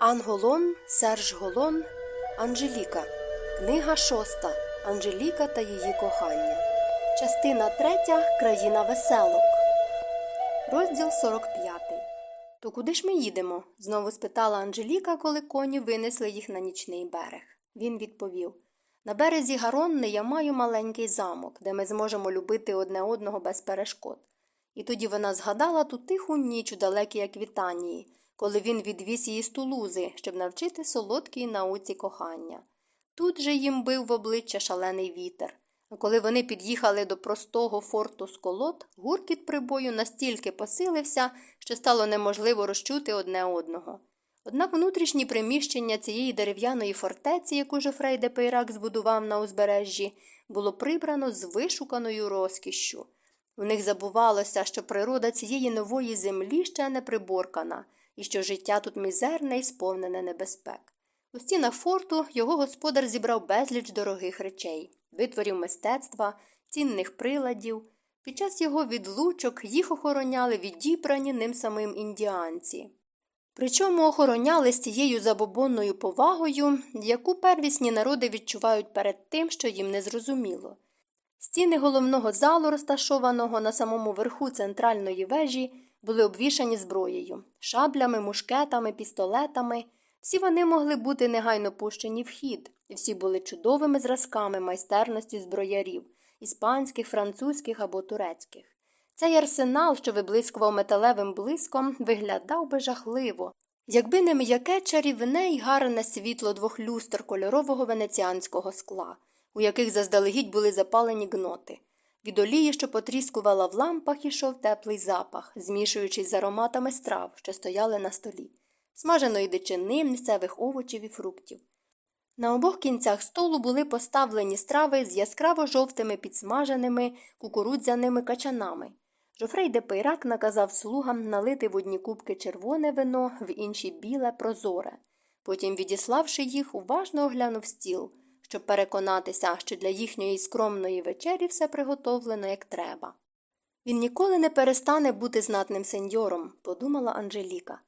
Анголон, Серж Голон, Анжеліка. Книга шоста. Анжеліка та її кохання. Частина третя. Країна веселок. Розділ 45. То куди ж ми їдемо? знову спитала Анжеліка, коли коні винесли їх на нічний берег. Він відповів На березі Гаронни я маю маленький замок, де ми зможемо любити одне одного без перешкод. І тоді вона згадала ту тиху ніч у далекій Аквітанії, коли він відвіз її з Тулузи, щоб навчити солодкій науці кохання. Тут же їм бив в обличчя шалений вітер. А коли вони під'їхали до простого форту сколот, гуркіт прибою настільки посилився, що стало неможливо розчути одне одного. Однак внутрішні приміщення цієї дерев'яної фортеці, яку Жофрей де Пейрак збудував на узбережжі, було прибрано з вишуканою розкішшю. У них забувалося, що природа цієї нової землі ще не приборкана, і що життя тут мізерне і сповнене небезпек. У стінах форту його господар зібрав безліч дорогих речей, витворів мистецтва, цінних приладів. Під час його відлучок їх охороняли відібрані ним самим індіанці. Причому охороняли з тією забобонною повагою, яку первісні народи відчувають перед тим, що їм не зрозуміло. Стіни головного залу, розташованого на самому верху центральної вежі, були обвішані зброєю, шаблями, мушкетами, пістолетами. Всі вони могли бути негайно пущені в хід, і всі були чудовими зразками майстерності зброярів іспанських, французьких або турецьких. Цей арсенал, що виблискував металевим блиском, виглядав би жахливо, якби не м'яке чарівне й гарне світло двох люстр кольорового венеціанського скла, у яких заздалегідь були запалені гноти. Від олії, що потріскувала в лампах, ішов теплий запах, змішуючись з ароматами страв, що стояли на столі, смаженої дичини, місцевих овочів і фруктів. На обох кінцях столу були поставлені страви з яскраво жовтими підсмаженими кукурудзяними качанами. Жофрей де Пейрак наказав слугам налити в одні кубки червоне вино, в інші біле, прозоре. Потім, відіславши їх, уважно оглянув стіл, щоб переконатися, що для їхньої скромної вечері все приготовлено як треба. Він ніколи не перестане бути знатним сеньором, подумала Анжеліка.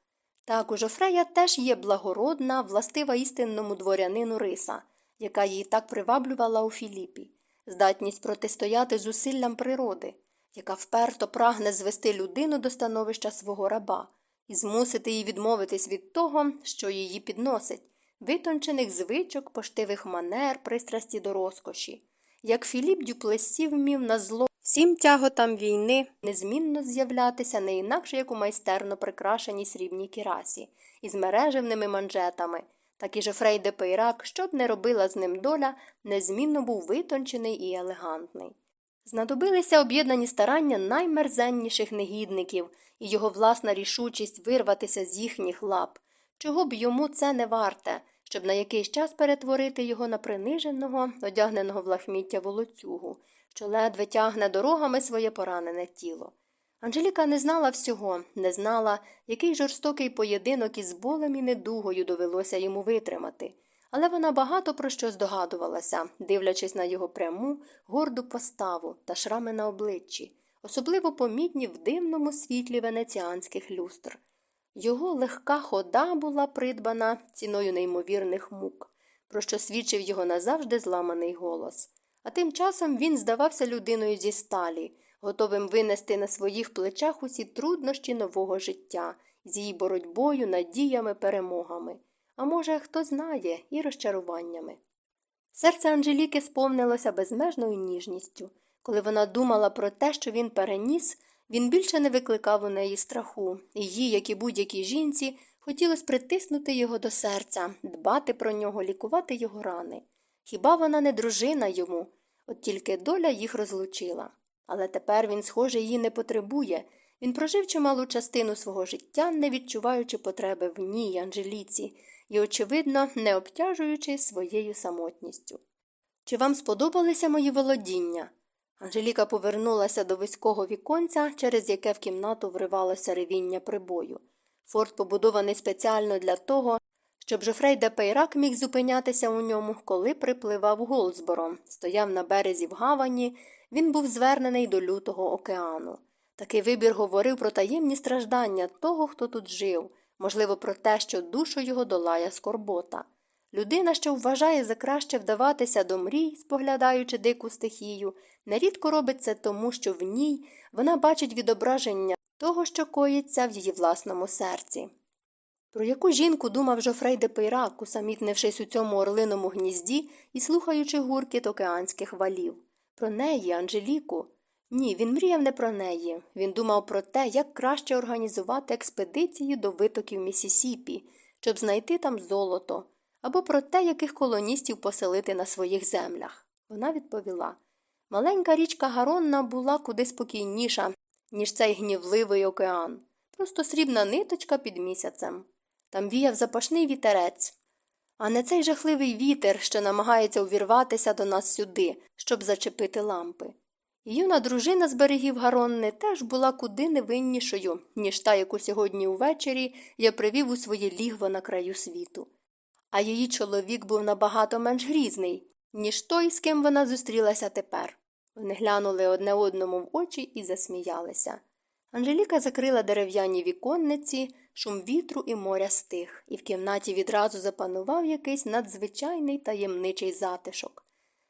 Так, у Жофрея теж є благородна, властива істинному дворянину риса, яка її так приваблювала у Філіпі, здатність протистояти зусиллям природи, яка вперто прагне звести людину до становища свого раба і змусити її відмовитись від того, що її підносить, витончених звичок, поштивих манер, пристрасті до розкоші. Як Філіп Дюплесі вмів на зло всім тяготам війни незмінно з'являтися не інакше як у майстерно прикрашеній срібній кірасі, із мережевними манжетами, так і Жофрей де Пейрак, б не робила з ним доля, незмінно був витончений і елегантний. Знадобилися об'єднані старання наймерзенніших негідників і його власна рішучість вирватися з їхніх лап, чого б йому це не варте, щоб на якийсь час перетворити його на приниженого, одягненого в лахміття волоцюгу, що ледве тягне дорогами своє поранене тіло. Анжеліка не знала всього, не знала, який жорстокий поєдинок із болем і недугою довелося йому витримати, але вона багато про що здогадувалася, дивлячись на його пряму, горду поставу та шрами на обличчі, особливо помітні в дивному світлі венеціанських люстр. Його легка хода була придбана ціною неймовірних мук, про що свідчив його назавжди зламаний голос. А тим часом він здавався людиною зі сталі, готовим винести на своїх плечах усі труднощі нового життя, з її боротьбою, надіями, перемогами, а може, хто знає, і розчаруваннями. Серце Анжеліки сповнилося безмежною ніжністю. Коли вона думала про те, що він переніс, він більше не викликав у неї страху, їй, як і будь-якій жінці, хотілося притиснути його до серця, дбати про нього, лікувати його рани. Хіба вона не дружина йому, от тільки доля їх розлучила. Але тепер він, схоже, її не потребує. Він прожив чималу частину свого життя, не відчуваючи потреби в ній, Анжеліці, і, очевидно, не обтяжуючи своєю самотністю. Чи вам сподобалися мої володіння? Анжеліка повернулася до вузького віконця, через яке в кімнату вривалося ревіння прибою. Форт побудований спеціально для того, щоб Жофрей де Пейрак міг зупинятися у ньому, коли припливав Голдсборо, стояв на березі в гавані, він був звернений до лютого океану. Такий вибір говорив про таємні страждання того, хто тут жив, можливо, про те, що душу його долає скорбота. Людина, що вважає за краще вдаватися до мрій, споглядаючи дику стихію, нерідко робить це тому, що в ній вона бачить відображення того, що коїться в її власному серці. Про яку жінку думав Жофрей де Пейрак, усамітнившись у цьому орлиному гнізді і слухаючи гуркіт океанських валів? Про неї, Анжеліку? Ні, він мріяв не про неї. Він думав про те, як краще організувати експедиції до витоків Місісіпі, щоб знайти там золото, або про те, яких колоністів поселити на своїх землях. Вона відповіла маленька річка Гаронна була куди спокійніша, ніж цей гнівливий океан, просто срібна ниточка під місяцем. Там віяв запашний вітерець, а не цей жахливий вітер, що намагається увірватися до нас сюди, щоб зачепити лампи. І юна дружина з берегів Гаронни теж була куди невиннішою, ніж та, яку сьогодні увечері я привів у своє лігво на краю світу. А її чоловік був набагато менш грізний, ніж той, з ким вона зустрілася тепер. Вони глянули одне одному в очі і засміялися. Анжеліка закрила дерев'яні віконниці, шум вітру і моря стих, і в кімнаті відразу запанував якийсь надзвичайний таємничий затишок.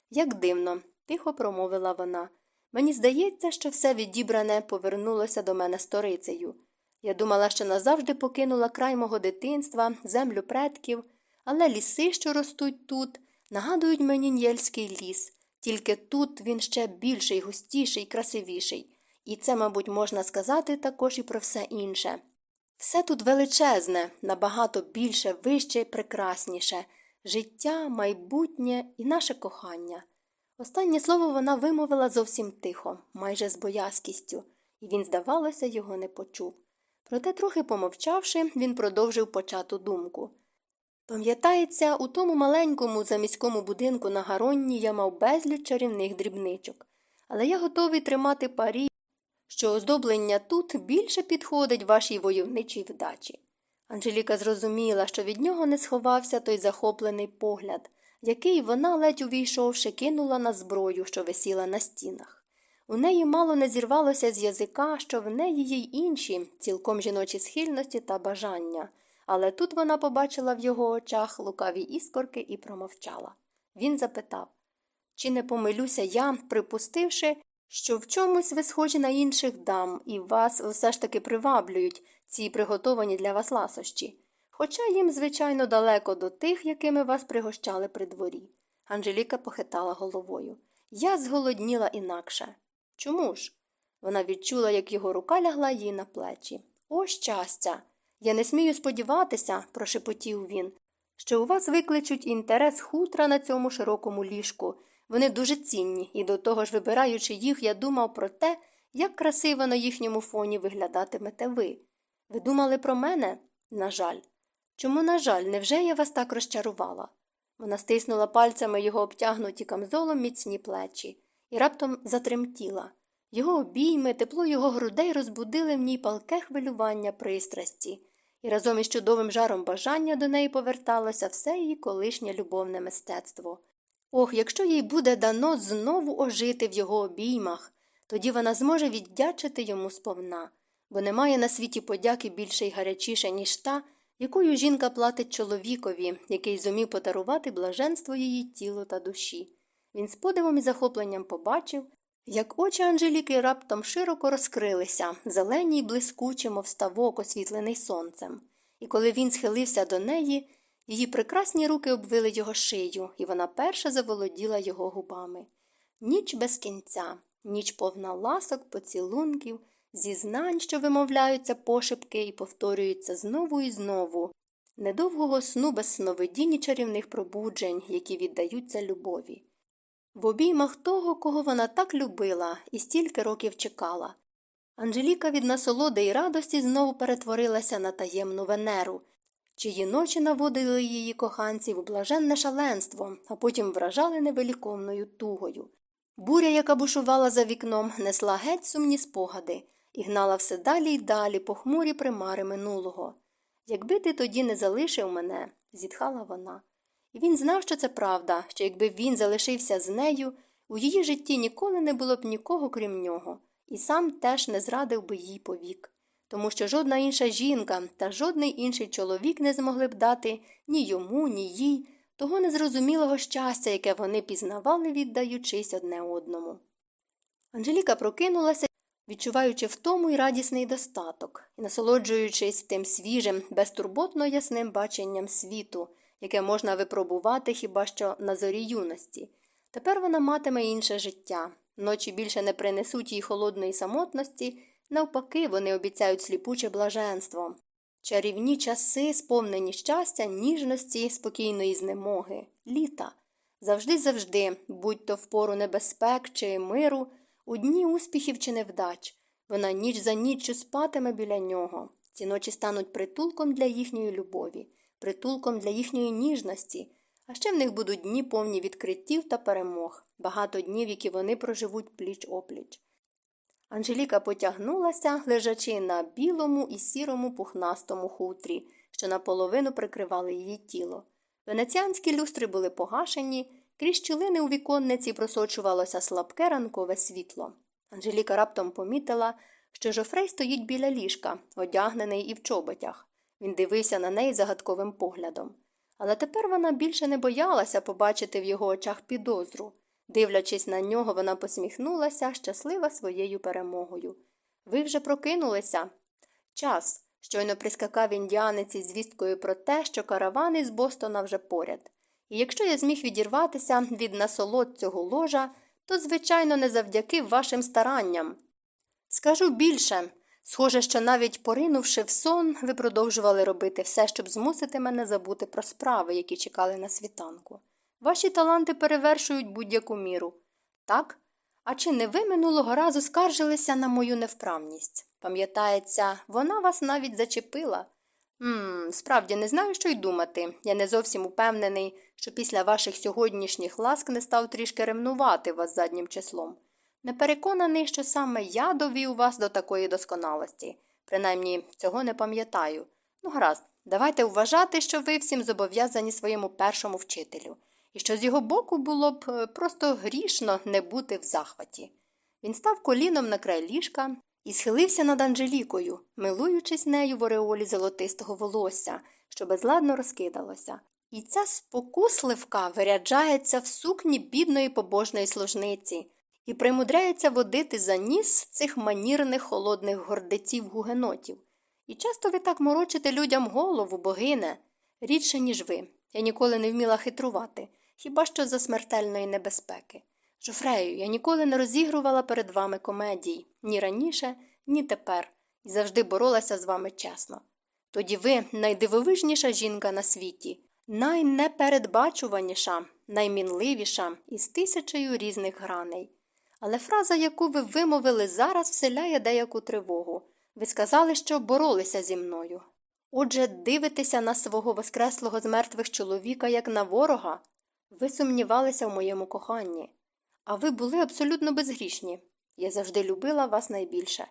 Як дивно, тихо промовила вона. Мені здається, що все відібране повернулося до мене сторицею. Я думала, що назавжди покинула край мого дитинства, землю предків, але ліси, що ростуть тут, нагадують мені Нєльський ліс, тільки тут він ще більший, густіший, красивіший. І це, мабуть, можна сказати також і про все інше. Все тут величезне, набагато більше, вище прекрасніше життя, майбутнє і наше кохання. Останнє слово вона вимовила зовсім тихо, майже з боязкістю, і він, здавалося, його не почув. Проте, трохи помовчавши, він продовжив почату думку. Пам'ятається, у тому маленькому заміському будинку на Гаронні я мав безліч чарівних дрібничок, але я готовий тримати парі, що оздоблення тут більше підходить вашій войовничій вдачі. Анжеліка зрозуміла, що від нього не сховався той захоплений погляд, який вона, ледь увійшовши, кинула на зброю, що висіла на стінах. У неї мало не зірвалося з язика, що в неї є інші, цілком жіночі схильності та бажання, але тут вона побачила в його очах лукаві іскорки і промовчала. Він запитав чи не помилюся я, припустивши, що в чомусь ви схожі на інших дам, і вас все ж таки приваблюють ці приготовані для вас ласощі, хоча їм, звичайно, далеко до тих, якими вас пригощали при дворі. Анжеліка похитала головою. Я зголодніла інакше. Чому ж? Вона відчула, як його рука лягла їй на плечі. О, щастя! Я не смію сподіватися, прошепотів він, що у вас викличуть інтерес хутра на цьому широкому ліжку. Вони дуже цінні, і до того ж, вибираючи їх, я думав про те, як красиво на їхньому фоні виглядатимете ви. Ви думали про мене? На жаль. Чому, на жаль, невже я вас так розчарувала? Вона стиснула пальцями його обтягнуті камзолом міцні плечі і раптом затремтіла. Його обійми, тепло його грудей розбудили в ній палке хвилювання пристрасті, і разом із чудовим жаром бажання до неї поверталося все її колишнє любовне мистецтво. Ох, якщо їй буде дано знову ожити в його обіймах, тоді вона зможе віддячити йому сповна, бо немає на світі подяки більше й гарячіше, ніж та, якою жінка платить чоловікові, який зумів подарувати блаженство її тілу та душі. Він з подивом і захопленням побачив, як очі Анжеліки раптом широко розкрилися, зелені й блискучі, мов ставок, освітлений сонцем, і коли він схилився до неї, її прекрасні руки обвили його шию, і вона перша заволоділа його губами. Ніч без кінця, ніч повна ласок, поцілунків, зізнань, що вимовляються пошепки і повторюються знову і знову, недовгого сну без сновидінь і чарівних пробуджень, які віддаються любові. В обіймах того, кого вона так любила і стільки років чекала. Анжеліка від насолоди і радості знову перетворилася на таємну венеру, чиї ночі наводили її коханців у блаженне шаленство, а потім вражали невеликовною тугою. Буря, яка бушувала за вікном, несла геть сумні спогади і гнала все далі й далі похмурі примари минулого. Якби ти тоді не залишив мене, зітхала вона. І він знав, що це правда, що якби він залишився з нею, у її житті ніколи не було б нікого крім нього, і сам теж не зрадив би їй повік. тому що жодна інша жінка та жодний інший чоловік не змогли б дати ні йому, ні їй того незрозумілого щастя, яке вони пізнавали, віддаючись одне одному. Анжеліка прокинулася, відчуваючи втому й радісний достаток, і насолоджуючись тим свіжим, безтурботно ясним баченням світу, яке можна випробувати хіба що на зорі юності. Тепер вона матиме інше життя. Ночі більше не принесуть їй холодної самотності, навпаки, вони обіцяють сліпуче блаженство. Чарівні часи, сповнені щастя, ніжності, спокійної знемоги, літа. Завжди завжди, будь то в пору небезпек чи миру, у дні успіхів чи невдач, вона ніч за ніччю спатиме біля нього. Ці ночі стануть притулком для їхньої любові, притулком для їхньої ніжності, а ще в них будуть дні повні відкриттів та перемог, багато днів, які вони проживуть пліч опліч. Анжеліка потягнулася, лежачи на білому і сірому пухнастому хутрі, що наполовину прикривали її тіло. Венеціанські люстри були погашені, крізь щілини у віконниці просочувалося слабке ранкове світло. Анжеліка раптом помітила, що Жофрей стоїть біля ліжка, одягнений і в чоботях. Він дивився на неї загадковим поглядом. Але тепер вона більше не боялася побачити в його очах підозру. Дивлячись на нього, вона посміхнулася, щаслива своєю перемогою. Ви вже прокинулися? Час. Щойно прискакав індіанець із звісткою про те, що караван із Бостона вже поряд. І якщо я зміг відірватися від насолод цього ложа, то, звичайно, не завдяки вашим старанням. Скажу більше. Схоже, що навіть поринувши в сон, ви продовжували робити все, щоб змусити мене забути про справи, які чекали на світанку. Ваші таланти перевершують будь-яку міру. Так? А чи не ви минулого разу скаржилися на мою невправність? Пам'ятається, вона вас навіть зачепила. Ммм, справді не знаю, що й думати. Я не зовсім упевнений, що після ваших сьогоднішніх ласк не став трішки ревнувати вас заднім числом. Не переконаний, що саме я довів вас до такої досконалості. Принаймні, цього не пам'ятаю. Ну, гаразд, давайте вважати, що ви всім зобов'язані своєму першому вчителю, і що з його боку було б е, просто грішно не бути в захваті. Він став коліном на край ліжка і схилився над Анжелікою, милуючись нею в ореолі золотистого волосся, що безладно розкидалося. І ця спокусливка виряджається в сукні бідної побожної служниці і примудряється водити за ніс цих манірних холодних гордеців гугенотів. І часто ви так морочите людям голову, богине, рідше, ніж ви. Я ніколи не вміла хитрувати, хіба що за смертельної небезпеки. Жофрею, я ніколи не розігрувала перед вами комедій ні раніше, ні тепер, і завжди боролася з вами чесно. Тоді ви найдивовижніша жінка на світі, найнепередбачуваніша, наймінливіша із тисячею різних граней. Але фраза, яку ви вимовили зараз, вселяє деяку тривогу. Ви сказали, що боролися зі мною. Отже, дивитеся на свого воскреслого з мертвих чоловіка, як на ворога. Ви сумнівалися в моєму коханні. А ви були абсолютно безгрішні. Я завжди любила вас найбільше.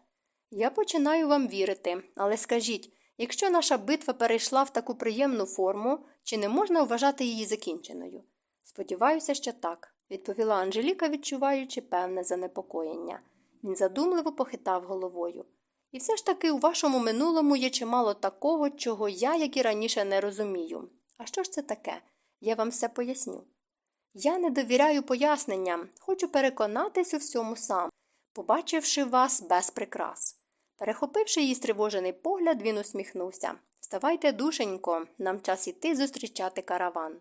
Я починаю вам вірити, але скажіть, якщо наша битва перейшла в таку приємну форму, чи не можна вважати її закінченою? Сподіваюся, що так, відповіла Анжеліка, відчуваючи певне занепокоєння. Він задумливо похитав головою. І все ж таки у вашому минулому є чимало такого, чого я, як і раніше, не розумію. А що ж це таке? Я вам все поясню. Я не довіряю поясненням, хочу переконатись у всьому сам, побачивши вас без прикрас. Перехопивши її стривожений погляд, він усміхнувся Вставайте, душенько, нам час іти зустрічати караван.